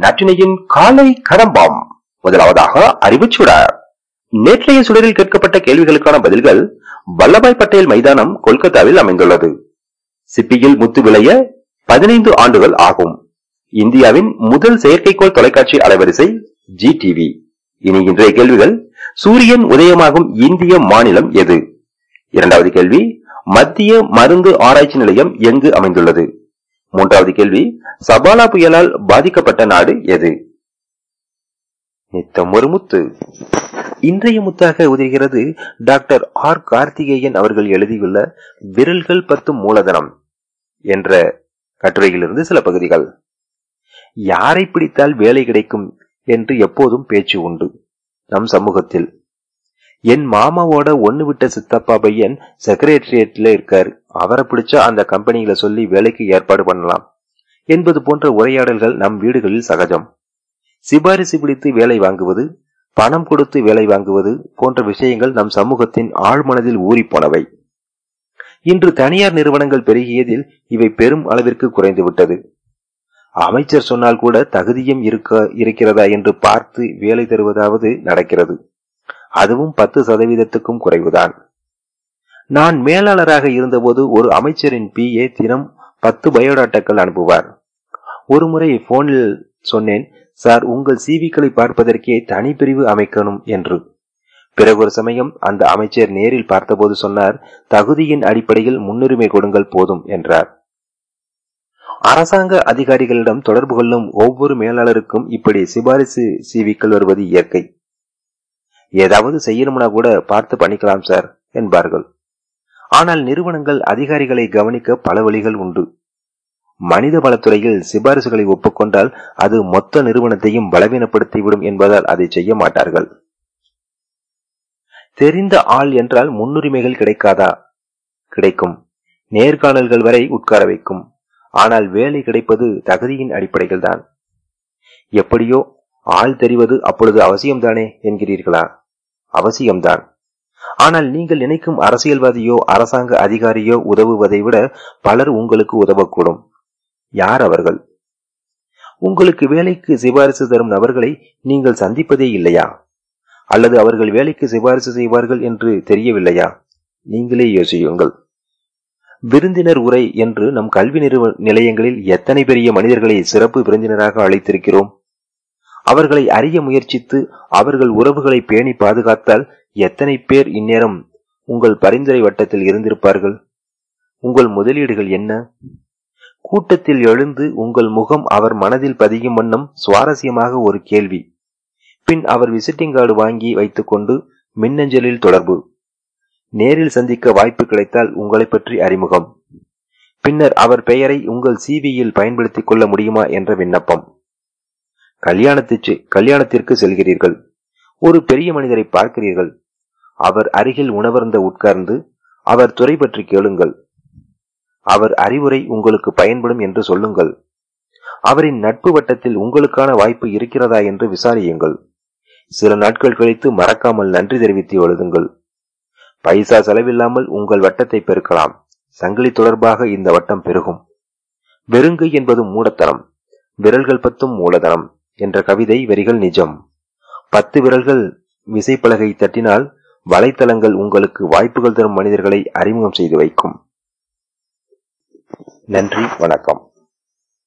நற்றினையின் காலை கடம்பாம். முதலாவதாக அறிவுச்சுட. நேற்றைய சுடரில் கேட்கப்பட்ட கேள்விகளுக்கான பதில்கள் வல்லபாய் பட்டேல் மைதானம் கொல்கத்தாவில் அமைந்துள்ளது. சிப்பியில் முத்து விளைய பதினைந்து ஆண்டுகள் ஆகும். இந்தியாவின் முதல் செயற்கைக்கோள் தொலைக்காட்சி அலைவரிசை ஜி டிவி இனி இன்றைய கேள்விகள் சூரியன் உதயமாகும் இந்திய மாநிலம் எது? இரண்டாவது கேள்வி மத்திய மருந்து ஆராய்ச்சி நிலையம் எங்கு அமைந்துள்ளது? மூன்றாவது கேள்வி சபாலா புயலால் பாதிக்கப்பட்ட நாடு எது? நித்தம் ஒரு முத்து. இன்றைய முத்தாக உதிர்கிறது டாக்டர் ஆர் கார்த்திகேயன் அவர்கள் எழுதியுள்ள விரல்கள் பத்து மூலதனம் என்ற கட்டுரையிலிருந்து சில பகுதிகள். யாரை பிடித்தால் வேலை கிடைக்கும் என்று எப்போதும் பேச்சு உண்டு நம் சமூகத்தில். என் மாமாவோட ஒன்னு விட்ட சித்தப்பா பையன் செக்ரட்டரியேட்ல இருக்கார். அவரை பிடிச்சா அந்த கம்பெனிகளை சொல்லி வேலைக்கு ஏற்பாடு பண்ணலாம். என்பது போன்ற உரையாடல்கள் நம் வீடுகளில் சகஜம். சிபாரிசு பிடித்து வேலை வாங்குவது பணம் கொடுத்து வேலை வாங்குவது போன்ற விஷயங்கள் நம் சமூகத்தின் ஆழ்மனதில் ஊறி போனவை இன்று தனியார் நிறுவனங்கள் பெருகியதில் இவை பெரும் அளவிற்கு குறைந்துவிட்டது அமைச்சர் சொன்னால் கூட தகுதியும் இருக்க இருக்கிறதா என்று பார்த்து வேலை தருவதாவது நடக்கிறது. அதுவும் பத்து சதவீதத்துக்கும் குறைவுதான். நான் மேலாளராக இருந்தபோது ஒரு அமைச்சரின் பி ஏ தினம் பத்து பயோடாட்டாக்கள் அனுப்புவார். ஒரு முறை போனில் சொன்னேன் சார் உங்கள் சிவிக்களை பார்ப்பதற்கே தனி பிரிவு அமைக்கணும் என்று. பிறகு ஒரு சமயம் அந்த அமைச்சர் நேரில் பார்த்தபோது சொன்னார் தகுதியின் அடிப்படையில் முன்னுரிமை கொடுங்கள் போதும் என்றார். அரசாங்க அதிகாரிகளிடம் தொடர்பு கொள்ளும் ஒவ்வொரு மேலாளருக்கும் இப்படி சிபாரிசு சிவிக்கள் வருவது இயற்கை. ஏதாவது செய்யணும்னா கூட பார்த்து பண்ணிக்கலாம் சார் என்பார்கள். ஆனால் நிறுவனங்கள் அதிகாரிகளை கவனிக்க பல வழிகள் உண்டு. மனித வளத்துறையில் சிபாரிசுகளை ஒப்புக்கொண்டால் அது மொத்த நிறுவனத்தையும் பலவீனப்படுத்திவிடும் என்பதால் அதை செய்ய மாட்டார்கள். தெரிந்த ஆள் என்றால் முன்னுரிமைகள் கிடைக்காதா? கிடைக்கும். நேர்காணல்கள் வரை உட்கார வைக்கும். ஆனால் வேலை கிடைப்பது தகுதியின் அடிப்படையில் தான் எப்படியோ ஆள் தெரிவது அப்பொழுது அவசியம்தானே என்கிறீர்களா? அவசியம்தான். ஆனால் நீங்கள் நினைக்கும் அரசியல்வாதியோ அரசாங்க அதிகாரியோ உதவுவதை விட பலர் உங்களுக்கு உதவக்கூடும். யார் அவர்கள்? உங்களுக்கு வேலைக்கு சிபாரிசு தரும் நபர்களை நீங்கள் சந்திப்பதே இல்லையா? அல்லது அவர்கள் வேலைக்கு சிபாரிசு செய்வார்கள் என்று தெரியவில்லையா? நீங்களே யோசியுங்கள். விருந்தினர் உரை என்று நம் கல்வி நிறுவ நிலையங்களில் எத்தனை பெரிய மனிதர்களை சிறப்பு விருந்தினராக அழைத்திருக்கிறோம்? அவர்களை அறிய முயற்சித்து அவர்கள் உறவுகளை பேணி பாதுகாத்தால் எத்தனை பேர் இந்நேரம் உங்கள் பரிந்துரை வட்டத்தில் இருந்திருப்பார்கள்? உங்கள் முதலீடுகள் என்ன? கூட்டத்தில் எழுந்து உங்கள் முகம் அவர் மனதில் பதியும் வண்ணம் சுவாரஸ்யமாக ஒரு கேள்வி. பின் அவர் விசிட்டிங் கார்டு வாங்கி வைத்துக்கொண்டு மின்னஞ்சலில் தொடர்பு. நேரில் சந்திக்க வாய்ப்பு கிடைத்தால் உங்களை பற்றி அறிமுகம். பின்னர் அவர் பெயரை உங்கள் சிவியில் பயன்படுத்திக் கொள்ள முடியுமா என்ற விண்ணப்பம். கல்யாணத்திற்கு கல்யாணத்திற்கு செல்கிறீர்கள். ஒரு பெரிய மனிதரை பார்க்கிறீர்கள். அவர் அருகில் உணவர்ந்த உட்கார்ந்து அவர் துறை பற்றி கேளுங்கள். அவர் அறிவுரை உங்களுக்கு பயன்படும் என்று சொல்லுங்கள். அவரின் நட்பு வட்டத்தில் உங்களுக்கான வாய்ப்பு இருக்கிறதா என்று விசாரியுங்கள். சில நாட்கள் கழித்து மறக்காமல் நன்றி தெரிவித்து எழுதுங்கள். பைசா செலவில்லாமல் உங்கள் வட்டத்தை பெருக்கலாம். சங்கிலி தொடர்பாக இந்த வட்டம் பெருகும். வெறுங்கு என்பது மூடத்தனம். விரல்கள் பத்தும் மூலதனம். என்ற கவிதை வரிகள் நிஜம். பத்து விரல்கள் விசைப்பலகை தட்டினால் வலைத்தளங்கள் உங்களுக்கு வாய்ப்புகள் தரும் மனிதர்களை அறிமுகம் செய்து வைக்கும். நன்றி வணக்கம்.